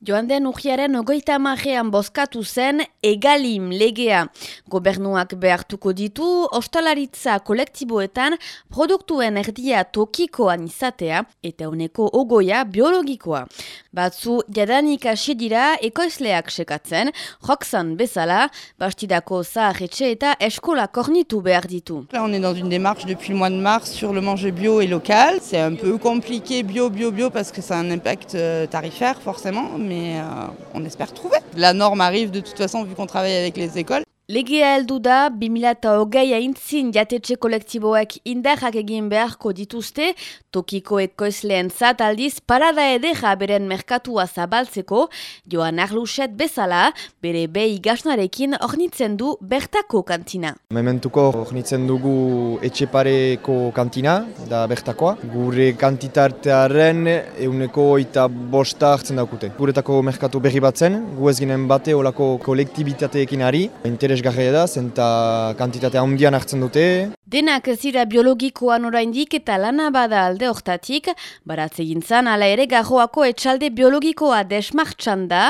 Joan den ujiaren ogoita magean bozkatu zen egalim legea. Gobernuak behartuko ditu, ostalaritza kolektiboetan produktuen erdia tokikoan izatea eta uneko ogoia biologikoa. Batzu jadanik hasi dira ekoizleak sekatzen, jokzan bezala, bastidako zaharretxe eta eskola kornitu behar ditu. Là, on est dans une démarche depuis le mois de mars sur le manger bio et local. C'est un peu compliqué bio, bio, bio parce que ça a un impact euh, tarifaire forcément, mais euh, on espère trouver. La norme arrive de toute façon vu qu'on travaille avec les écoles. Legea heldu da, 2008 aintzin jatetxe kolektiboek indarrak egin beharko dituzte, tokiko ekoizleen zat aldiz parada edera beren merkatua zabaltzeko, joan arluset bezala, bere behi gasnarekin ornitzen du bertako kantina. Mementuko ornitzen dugu etxepareko kantina, da bertakoa. Gure kantitartearen euneko eta bosta hartzen daukute. Guretako merkatu berri batzen, gu ez ginen bate olako kolektibitateekin ari, interes interesgarria da, zenta kantitatea handian hartzen dute. Denak zira biologikoan oraindik eta lana bada alde hortatik, baratze gintzan ala ere garroako etxalde biologikoa desmartxan da,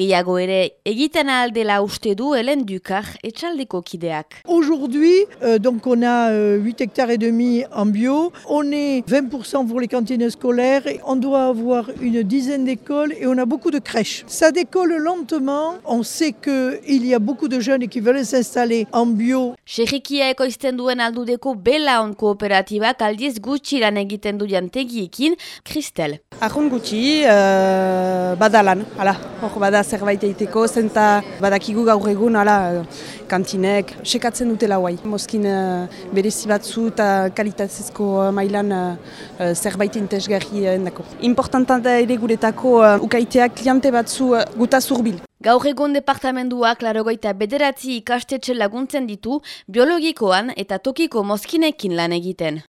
gehiago ere egiten aldela uste du helen dukar etxaldeko kideak. Aujourd'hui, euh, donc on a euh, 8 hectares et demi en bio, on est 20% pour les cantines scolaires, et on doit avoir une dizaine d'écoles et on a beaucoup de crèches. Ça décolle lentement, on sait qu'il y a beaucoup de jeunes qui veulent s'installer en bio. Xerrikia ekoizten duen aldudeko belaon kooperatibak aldiz gutxi lan egiten du jantegiekin, Kristel. Arrun gutxi, uh, badalan, hala, hor bada zerbait egiteko, zenta badakigu gaur egun, hala, kantinek, sekatzen dutela guai. Mozkin uh, berezi batzu eta kalitatezko uh, mailan uh, zerbait intezgarri endako. Importantan da ere guretako uh, ukaiteak kliente batzu uh, guta zurbil. Gaur egon departamentuak larogoita bederatzi ikastetxe laguntzen ditu biologikoan eta tokiko mozkinekin lan egiten.